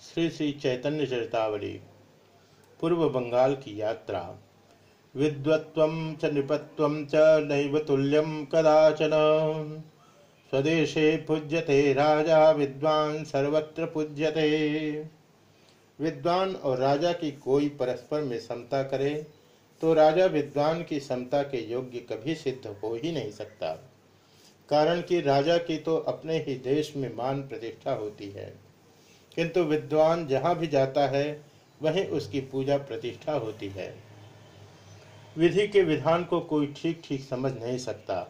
श्री श्री चैतन्य चरितावली, पूर्व बंगाल की यात्रा। विद्वत्व च नृपत्व च नैव तुल्यम कदाचन। स्वदेशे पूज्यते राजा, विद्वान सर्वत्र पूज्यते। विद्वान और राजा की कोई परस्पर में समता करे तो राजा विद्वान की समता के योग्य कभी सिद्ध हो ही नहीं सकता। कारण कि राजा की तो अपने ही देश में मान प्रतिष्ठा होती है। किंतु विद्वान जहाँ भी जाता है, वहीं उसकी पूजा प्रतिष्ठा होती है। विधि के विधान को कोई ठीक ठीक समझ नहीं सकता,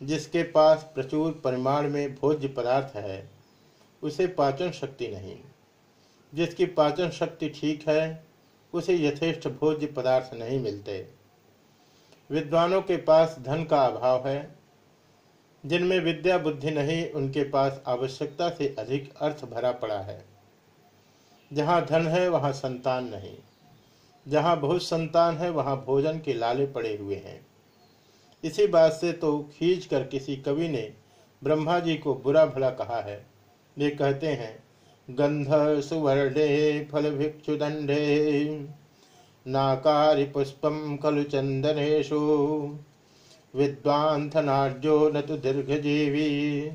जिसके पास प्रचुर परिमाण में भोज्य पदार्थ है, उसे पाचन शक्ति नहीं। जिसकी पाचन शक्ति ठीक है, उसे यथेष्ट भोज्य पदार्थ नहीं मिलते। विद्वानों के पास धन का अभाव है जिनमें विद्या बुद्धि नहीं, उनके पास आवश्यकता से अधिक अर्थ भरा पड़ा है। जहाँ धन है, वहाँ संतान नहीं। जहाँ बहुत संतान है, वहाँ भोजन के लाले पड़े हुए हैं। इसी बात से तो खींच कर किसी कवि ने ब्रह्मा जी को बुरा भला कहा है। वे कहते हैं, गंध, सुवर्णे, फल भिक्षुदंडे नाकारी पुष्पम खलु चंदनेशु विद्वांथनार्यो न तो दीर्घजीवी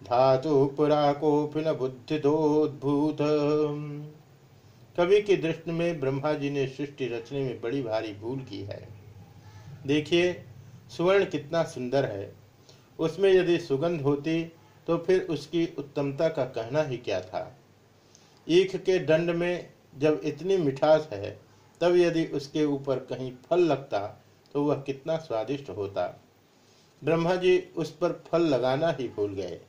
धातु पुरा कोपि न बुद्धिदोद्भूत कवि की दृष्टि में ब्रह्मा जी ने सृष्टि रचने में बड़ी भारी भूल की है। देखिए, सुवर्ण कितना सुंदर है। उसमें यदि सुगंध होती तो फिर उसकी उत्तमता का कहना ही क्या था? ईख के दंड में जब इतनी मिठास है, तब यदि उसके ऊपर कहीं फल लगता तो वह कितना स्वादिष्ट होता। ब्रह्मा जी उस पर फल लगाना ही भूल गए।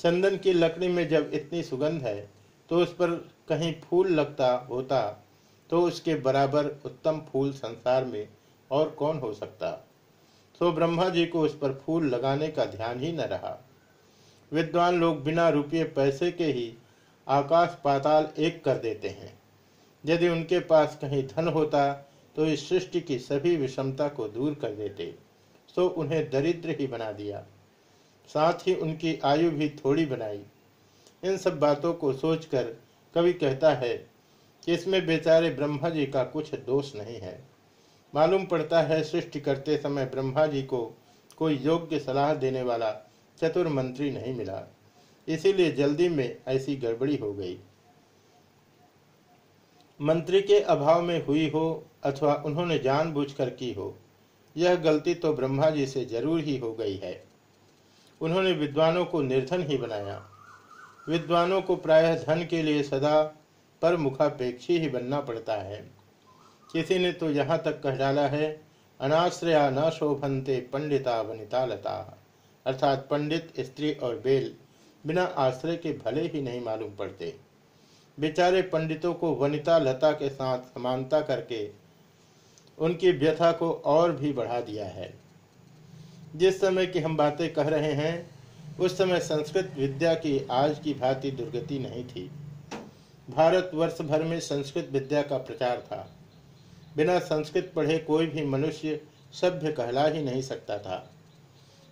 चंदन की लकड़ी में जब इतनी सुगंध है तो उस पर कहीं फूल लगता होता तो उसके बराबर उत्तम फूल संसार में और कौन हो सकता। तो ब्रह्मा जी को उस पर फूल लगाने का ध्यान ही न रहा। विद्वान लोग बिना रुपये पैसे के ही आकाश पाताल एक कर देते हैं। यदि उनके पास कहीं धन होता तो इस सृष्टि की सभी विषमता को दूर कर देते तो उन्हें दरिद्र ही बना दिया। साथ ही उनकी आयु भी थोड़ी बनाई। इन सब बातों को सोचकर कवि कहता है कि इसमें बेचारे ब्रह्मा जी का कुछ दोष नहीं है। मालूम पड़ता है सृष्टि करते समय ब्रह्मा जी को कोई योग्य सलाह देने वाला चतुर मंत्री नहीं मिला। इसीलिए जल्दी में ऐसी गड़बड़ी हो गई। मंत्री के अभाव में हुई हो अथवा उन्होंने जानबूझकर की हो, यह गलती तो ब्रह्मा जी से ज़रूर ही हो गई है। उन्होंने विद्वानों को निर्धन ही बनाया। विद्वानों को प्रायः धन के लिए सदा पर मुखापेक्षी ही बनना पड़ता है। किसी ने तो यहाँ तक कह डाला है, अनाश्रया न शोभनते पंडिता वनिता लता। अर्थात पंडित, स्त्री और बेल बिना आश्रय के भले ही नहीं मालूम पड़ते। बेचारे पंडितों को वनिता, लता के साथ समानता करके उनकी व्यथा को और भी बढ़ा दिया है। जिस समय की हम बातें कह रहे हैं, उस समय संस्कृत विद्या की आज की भांति दुर्गति नहीं थी। भारत वर्ष भर में संस्कृत विद्या का प्रचार था। बिना संस्कृत पढ़े कोई भी मनुष्य सभ्य कहला ही नहीं सकता था।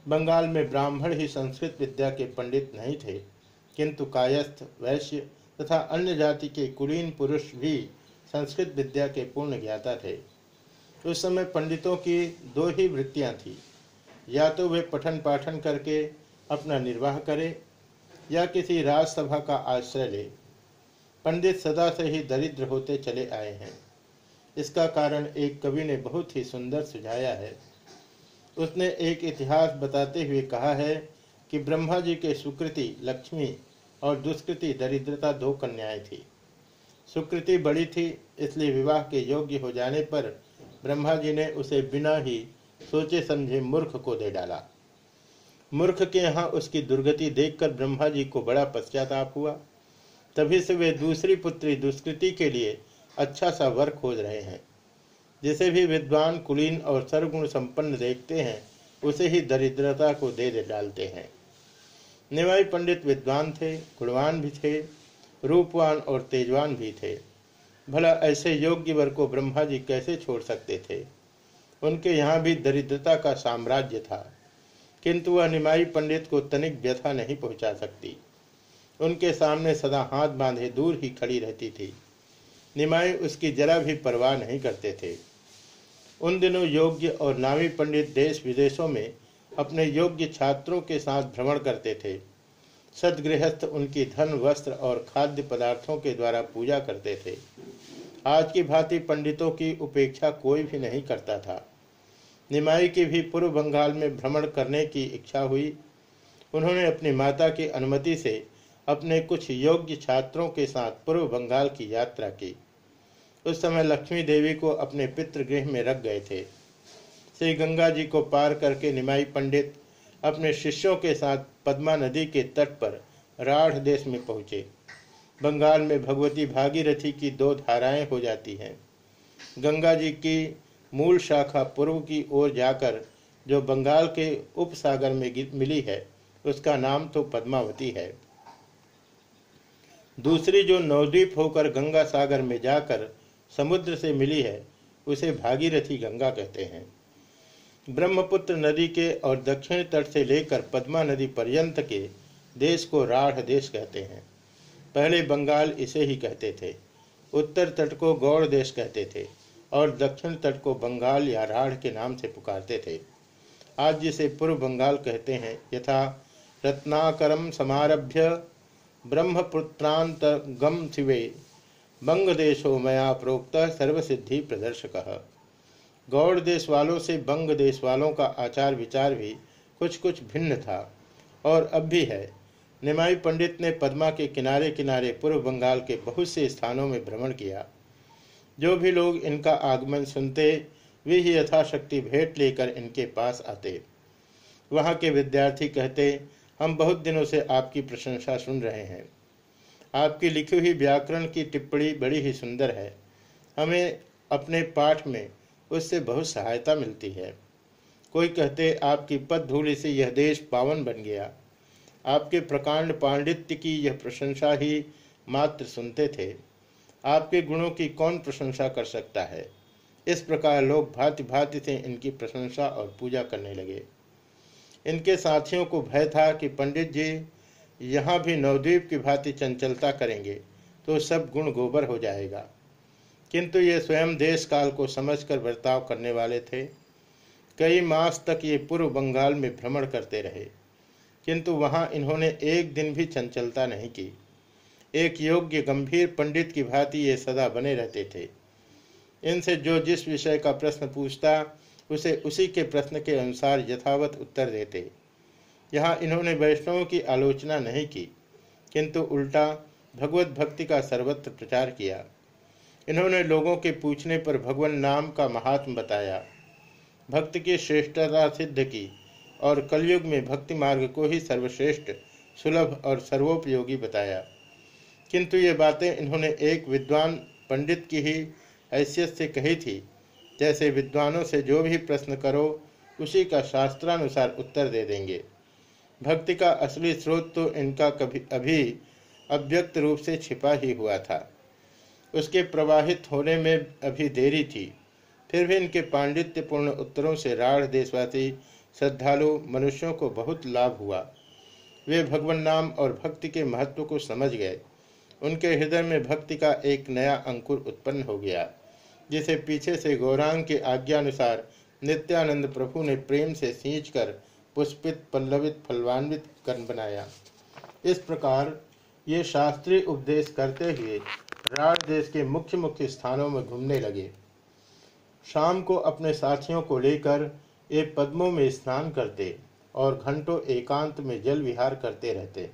बंगाल में ब्राह्मण ही संस्कृत विद्या के पंडित नहीं थे, किंतु कायस्थ, वैश्य तथा अन्य जाति के कुलीन पुरुष भी संस्कृत विद्या के पूर्ण ज्ञाता थे। उस समय पंडितों की दो ही वृत्तियाँ थी। या तो वे पठन पाठन करके अपना निर्वाह करें, या किसी राजसभा का आश्रय ले। पंडित सदा से ही दरिद्र होते चले आए हैं। इसका कारण एक कवि ने बहुत ही सुंदर सुझाया है। उसने एक इतिहास बताते हुए कहा है कि ब्रह्मा जी के सुकृति, लक्ष्मी और दुष्कृति दरिद्रता दो कन्याएँ थी। सुकृति बड़ी थी, इसलिए विवाह के योग्य हो जाने पर ब्रह्मा जी ने उसे बिना ही सोचे समझे मूर्ख को दे डाला। मूर्ख के यहाँ उसकी दुर्गति देखकर ब्रह्मा जी को बड़ा पश्चाताप हुआ। तभी से वे दूसरी पुत्री दुष्कृति के लिए अच्छा सा वर खोज रहे हैं। जिसे भी विद्वान कुलीन और सर्वगुण संपन्न देखते हैं, उसे ही दरिद्रता को दे दे डालते हैं। निवाई पंडित विद्वान थे, गुणवान भी थे, रूपवान और तेजवान भी थे। भला ऐसे योग्य वर को ब्रह्मा जी कैसे छोड़ सकते थे? उनके यहाँ भी दरिद्रता का साम्राज्य था, किंतु वह निमाई पंडित को तनिक व्यथा नहीं पहुँचा सकती। उनके सामने सदा हाथ बांधे दूर ही खड़ी रहती थी। निमाई उसकी जरा भी परवाह नहीं करते थे। उन दिनों योग्य और नामी पंडित देश विदेशों में अपने योग्य छात्रों के साथ भ्रमण करते थे। सदगृहस्थ उनकी धन, वस्त्र और खाद्य पदार्थों के द्वारा पूजा करते थे। आज की भांति पंडितों की उपेक्षा कोई भी नहीं करता था। निमाई की भी पूर्व बंगाल में भ्रमण करने की इच्छा हुई। उन्होंने अपनी माता की अनुमति से अपने कुछ योग्य छात्रों के साथ पूर्व बंगाल की यात्रा की। उस समय लक्ष्मी देवी को अपने पितृगृह में रख गए थे। श्री गंगा जी को पार करके निमाई पंडित अपने शिष्यों के साथ पद्मा नदी के तट पर राढ़ देश में पहुँचे। बंगाल में भगवती भागीरथी की दो धाराएँ हो जाती हैं। गंगा जी की मूल शाखा पूर्व की ओर जाकर जो बंगाल के उपसागर में मिली है, उसका नाम तो पद्मावती है। दूसरी जो नवद्वीप होकर गंगा सागर में जाकर समुद्र से मिली है, उसे भागीरथी गंगा कहते हैं। ब्रह्मपुत्र नदी के और दक्षिण तट से लेकर पद्मा नदी पर्यंत के देश को राढ़ देश कहते हैं। पहले बंगाल इसे ही कहते थे, उत्तर तट को गौड़ देश कहते थे और दक्षिण तट को बंगाल या राढ़ के नाम से पुकारते थे। आज जिसे पूर्व बंगाल कहते हैं, यथा रत्नाकरम समारभ्य ब्रह्मपुत्रांत गम शिवे बंग देशो मया प्रोक्त सर्वसिद्धि प्रदर्शक गौड़ देश वालों से बंग देश वालों का आचार विचार भी कुछ कुछ भिन्न था और अब भी है। निमाई पंडित ने पद्मा के किनारे किनारे पूर्व बंगाल के बहुत से स्थानों में भ्रमण किया। जो भी लोग इनका आगमन सुनते, वे ही यथाशक्ति भेंट लेकर इनके पास आते। वहाँ के विद्यार्थी कहते, हम बहुत दिनों से आपकी प्रशंसा सुन रहे हैं। आपकी लिखी हुई व्याकरण की टिप्पणी बड़ी ही सुंदर है। हमें अपने पाठ में उससे बहुत सहायता मिलती है। कोई कहते, आपकी पद धूलि से यह देश पावन बन गया। आपके प्रकांड पांडित्य की यह प्रशंसा ही मात्र सुनते थे। आपके गुणों की कौन प्रशंसा कर सकता है? इस प्रकार लोग भांति भांति से इनकी प्रशंसा और पूजा करने लगे। इनके साथियों को भय था कि पंडित जी, यहाँ भी नवद्वीप की भांति चंचलता करेंगे तो सब गुण गोबर हो जाएगा। किंतु ये स्वयं देश काल को समझकर बर्ताव करने वाले थे। कई मास तक ये पूर्व बंगाल में भ्रमण करते रहे। किंतु वहाँ इन्होंने एक दिन भी चंचलता नहीं की। एक योग्य गंभीर पंडित की भांति ये सदा बने रहते थे। इनसे जो जिस विषय का प्रश्न पूछता, उसे उसी के प्रश्न के अनुसार यथावत उत्तर देते। यहाँ इन्होंने वैष्णवों की आलोचना नहीं की, किंतु उल्टा भगवत भक्ति का सर्वत्र प्रचार किया। इन्होंने लोगों के पूछने पर भगवान नाम का महात्म बताया। भक्त की श्रेष्ठता सिद्ध की और कलयुग में भक्ति मार्ग को ही सर्वश्रेष्ठ, सुलभ और सर्वोपयोगी बताया। किंतु ये बातें इन्होंने एक विद्वान पंडित की ही हैसियत से कही थी। जैसे विद्वानों से जो भी प्रश्न करो, उसी का शास्त्रानुसार उत्तर दे देंगे। भक्ति का असली स्रोत तो इनका कभी, अभी अव्यक्त रूप से छिपा ही हुआ था। उसके प्रवाहित होने में अभी देरी थी। फिर भी इनके पांडित्यपूर्ण उत्तरों से राढ़ देशवासी, श्रद्धालु, मनुष्यों को बहुत लाभ हुआ। वे भगवान नाम और भक्ति के महत्व को समझ गए। उनके हृदय में भक्ति का एक नया अंकुर उत्पन्न हो गया, जिसे पीछे से गौरांग के आज्ञानुसार नित्यानंद प्रभु ने प्रेम से सींच कर पुष्पित, पल्लवित, फलवान्वित कर बनाया। इस प्रकार ये शास्त्रीय उपदेश करते हुए राज देश के मुख्य मुख्य स्थानों में घूमने लगे। शाम को अपने साथियों को लेकर ये पद्मों में स्नान करते और घंटों एकांत में जल विहार करते रहते।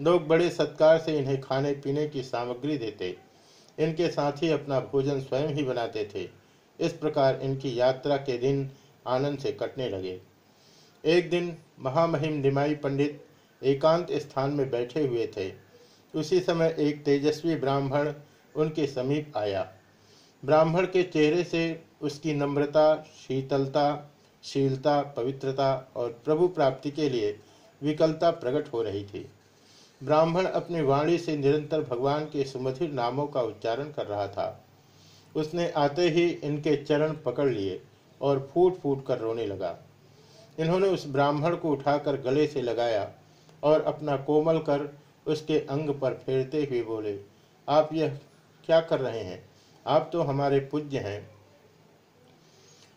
लोग बड़े सत्कार से इन्हें खाने पीने की सामग्री देते। इनके साथ ही अपना भोजन स्वयं ही बनाते थे। इस प्रकार इनकी यात्रा के दिन आनंद से कटने लगे। एक दिन महामहिम निमाई पंडित एकांत स्थान में बैठे हुए थे। उसी समय एक तेजस्वी ब्राह्मण उनके समीप आया। ब्राह्मण के चेहरे से उसकी नम्रता, शीतलता, शीलता, पवित्रता और प्रभु प्राप्ति के लिए विकलता प्रकट हो रही थी। ब्राह्मण अपनी वाणी से निरंतर भगवान के सुमधिर नामों का उच्चारण कर रहा था। उसने आते ही इनके चरण पकड़ लिए और फूट फूट कर रोने लगा। इन्होंने उस ब्राह्मण को उठाकर गले से लगाया और अपना कोमल कर उसके अंग पर फेरते हुए बोले, आप यह क्या कर रहे हैं? आप तो हमारे पूज्य हैं।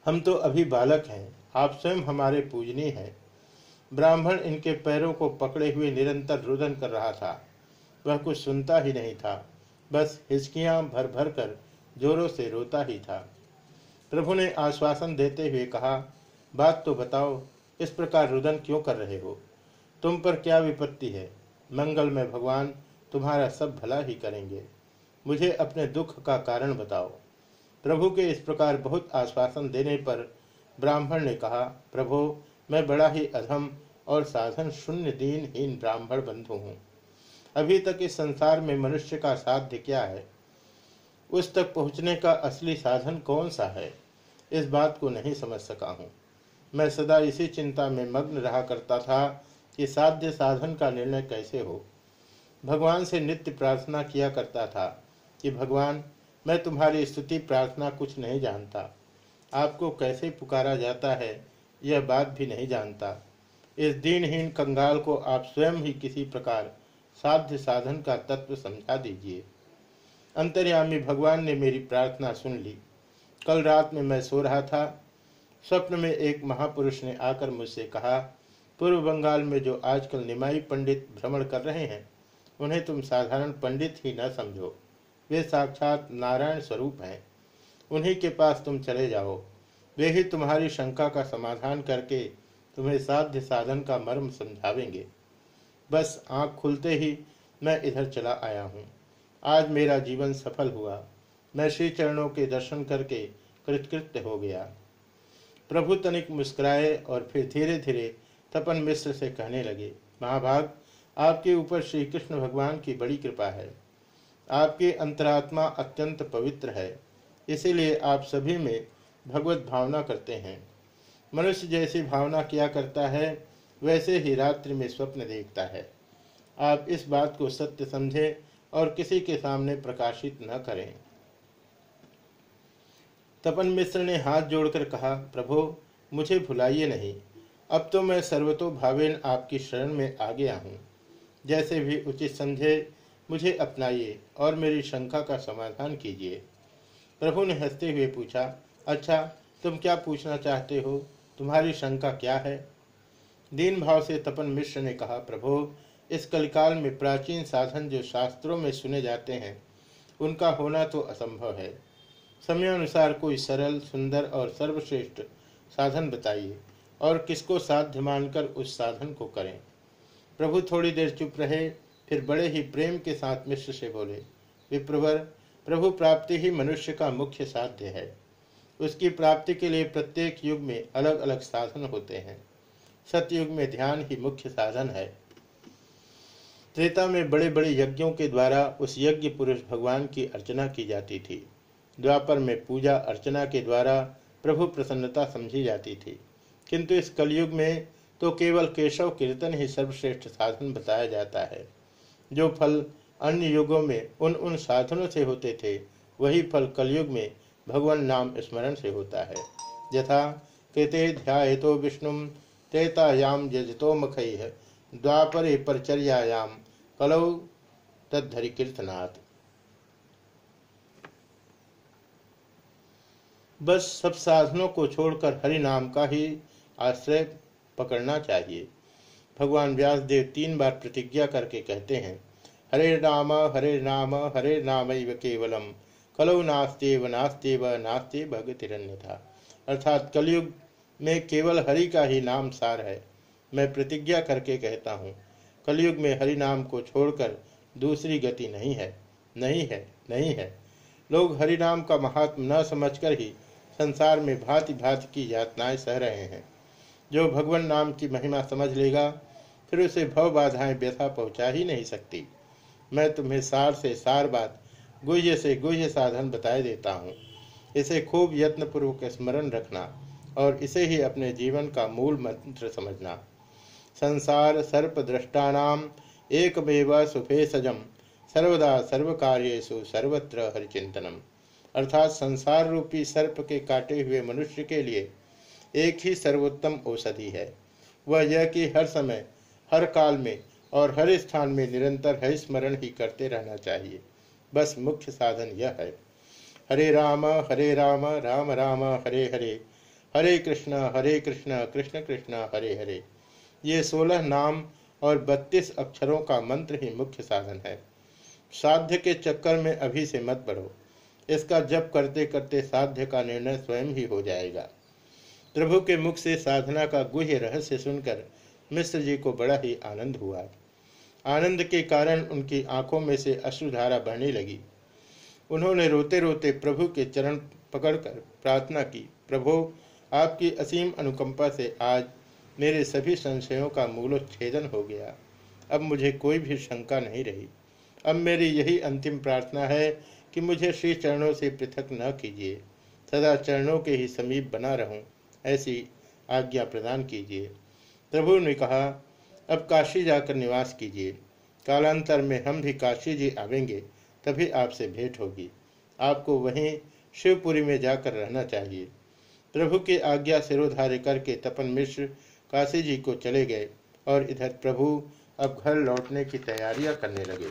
हम तो अभी बालक हैं। आप स्वयं हमारे पूजनीय हैं। ब्राह्मण इनके पैरों को पकड़े हुए निरंतर रुदन कर रहा था। वह कुछ सुनता ही नहीं था। बस हिचकियाँ भर भर कर जोरों से रोता ही था। प्रभु ने आश्वासन देते हुए कहा, बात तो बताओ, इस प्रकार रुदन क्यों कर रहे हो? तुम पर क्या विपत्ति है? मंगल में भगवान तुम्हारा सब भला ही करेंगे। मुझे अपने दुख का कारण बताओ। प्रभु के इस प्रकार बहुत आश्वासन देने पर ब्राह्मण ने कहा, प्रभु, मैं बड़ा ही अधम और साधन शून्य दीनहीन ब्राह्मण बंधु हूँ। अभी तक इस संसार में मनुष्य का साध्य क्या है? उस तक पहुँचने का असली साधन कौन सा है? इस बात को नहीं समझ सका हूँ। मैं सदा इसी चिंता में मग्न रहा करता था कि साध्य साधन का निर्णय कैसे हो? भगवान से नित्य प्रार्थना किया करता था कि, भगवान, मैं तुम्हारी स्तुति प्रार्थना कुछ नहीं जानता। आपको कैसे पुकारा जाता है, यह बात भी नहीं जानता। इस दीनहीन कंगाल को आप स्वयं ही किसी प्रकार साध्य साधन का तत्व समझा दीजिए। अंतर्यामी भगवान ने मेरी प्रार्थना सुन ली। कल रात में मैं सो रहा था। स्वप्न में एक महापुरुष ने आकर मुझसे कहा पूर्व बंगाल में जो आजकल निमाई पंडित भ्रमण कर रहे हैं, उन्हें तुम साधारण पंडित ही न समझो। वे साक्षात नारायण स्वरूप हैं। उन्हीं के पास तुम चले जाओ। वे ही तुम्हारी शंका का समाधान करके तुम्हें साध्य साधन का मर्म समझावेंगे। बस आँख खुलते ही मैं इधर चला आया हूँ। आज मेरा जीवन सफल हुआ। मैं श्री चरणों के दर्शन करके कृतकृत्य हो गया। प्रभु तनिक मुस्कुराए और फिर धीरे धीरे तपन मिश्र से कहने लगे, महाभाग, आपके ऊपर श्री कृष्ण भगवान की बड़ी कृपा है। आपकी अंतरात्मा अत्यंत पवित्र है। इसीलिए आप सभी में भगवत भावना करते हैं। मनुष्य जैसी भावना किया करता है, वैसे ही रात्रि में स्वप्न देखता है। आप इस बात को सत्य समझें और किसी के सामने प्रकाशित न करें। तपन मिश्र ने हाथ जोड़कर कहा, प्रभो, मुझे भुलाइए नहीं। अब तो मैं सर्वतो भावेन आपकी शरण में आ गया हूँ जैसे भी उचित समझे मुझे अपनाइए और मेरी शंका का समाधान कीजिए। प्रभु ने हँसते हुए पूछा अच्छा तुम क्या पूछना चाहते हो? तुम्हारी शंका क्या है? दीन भाव से तपन मिश्र ने कहा, प्रभु, इस कलिकाल में प्राचीन साधन जो शास्त्रों में सुने जाते हैं, उनका होना तो असंभव है। समय अनुसार कोई सरल, सुंदर और सर्वश्रेष्ठ साधन बताइए। और किसको साध्य मानकर उस साधन को करें। प्रभु थोड़ी देर चुप रहे, फिर बड़े ही प्रेम के साथ मिश्र से बोले, विप्रवर, प्रभु प्राप्ति ही मनुष्य का मुख्य साध्य है। उसकी प्राप्ति के लिए प्रत्येक युग में अलग अलग साधन होते हैं। सतयुग में ध्यान ही मुख्य साधन है। त्रेता में बड़े बड़े यज्ञों के द्वारा उस यज्ञ पुरुष भगवान की अर्चना की जाती थी। द्वापर में पूजा अर्चना के द्वारा प्रभु प्रसन्नता समझी जाती थी। किंतु इस कलयुग में तो केवल केशव कीर्तन ही सर्वश्रेष्ठ साधन बताया जाता है। जो फल अन्य युगों में उन उन साधनों से होते थे, वही फल कलयुग में भगवान नाम स्मरण से होता है। यथा कृते ध्यातो विष्णु त्रेतायाम यजतो मख द्वापरे परिचर्यायाम कलौ तद्धरि कीर्तनाथ बस सब साधनों को छोड़कर हरि नाम का ही आश्रय पकड़ना चाहिए। भगवान व्यासदेव तीन बार प्रतिज्ञा करके कहते हैं, हरे राम हरे राम, हरे नाम केवलम। कलौ नास्तेव व नास्ते भगतिरन्यथा। अर्थात कलयुग में केवल हरि का ही नाम सार है। मैं प्रतिज्ञा करके कहता हूँ, कलयुग में हरि नाम को छोड़कर दूसरी गति नहीं है नहीं है नहीं है। लोग हरि नाम का महात्म न समझकर ही संसार में भांति भांति की यातनाएँ सह रहे हैं। जो भगवान नाम की महिमा समझ लेगा, फिर उसे भव बाधाएँ व्यथा पहुँचा ही नहीं सकती। मैं तुम्हें सार से सार बात, गुह्य से गुह्य साधन बताए देता हूँ। इसे खूब यत्नपूर्वक स्मरण रखना और इसे ही अपने जीवन का मूल मंत्र समझना। संसार सर्प दृष्टानाम एकमेव सुफेसजम सर्वदा सर्व कार्यु सर्वत्र हरिचिंतनम। अर्थात संसार रूपी सर्प के काटे हुए मनुष्य के लिए एक ही सर्वोत्तम औषधि है। वह यह कि हर समय, हर काल में और हर स्थान में निरंतर है स्मरण ही करते रहना चाहिए। बस मुख्य साधन यह है। हरे राम हरे राम राम राम, हरे हरे। हरे कृष्ण हरे कृष्ण कृष्ण कृष्ण, हरे हरे। ये सोलह नाम और बत्तीस अक्षरों का मंत्र ही मुख्य साधन है। साध्य के चक्कर में अभी से मत बढ़ो। इसका जप करते करते साध्य का निर्णय स्वयं ही हो जाएगा। प्रभु के मुख से साधना का गुह्य रहस्य सुनकर मिश्र जी को बड़ा ही आनंद हुआ। आनंद के कारण उनकी आँखों में से अश्रुधारा बहने लगी। उन्होंने रोते रोते प्रभु के चरण पकड़कर प्रार्थना की, प्रभु, आपकी असीम अनुकंपा से आज मेरे सभी संशयों का मूलोच्छेदन हो गया। अब मुझे कोई भी शंका नहीं रही। अब मेरी यही अंतिम प्रार्थना है कि मुझे श्री चरणों से पृथक न कीजिए। सदा चरणों के ही समीप बना रहूँ। ऐसी आज्ञा प्रदान कीजिए। प्रभु ने कहा, अब काशी जाकर निवास कीजिए। कालांतर में हम भी काशी जी आवेंगे, तभी आपसे भेंट होगी। आपको वहीं शिवपुरी में जाकर रहना चाहिए। प्रभु की आज्ञा सिरोधार्य करके तपन मिश्र काशी जी को चले गए और इधर प्रभु अब घर लौटने की तैयारियाँ करने लगे।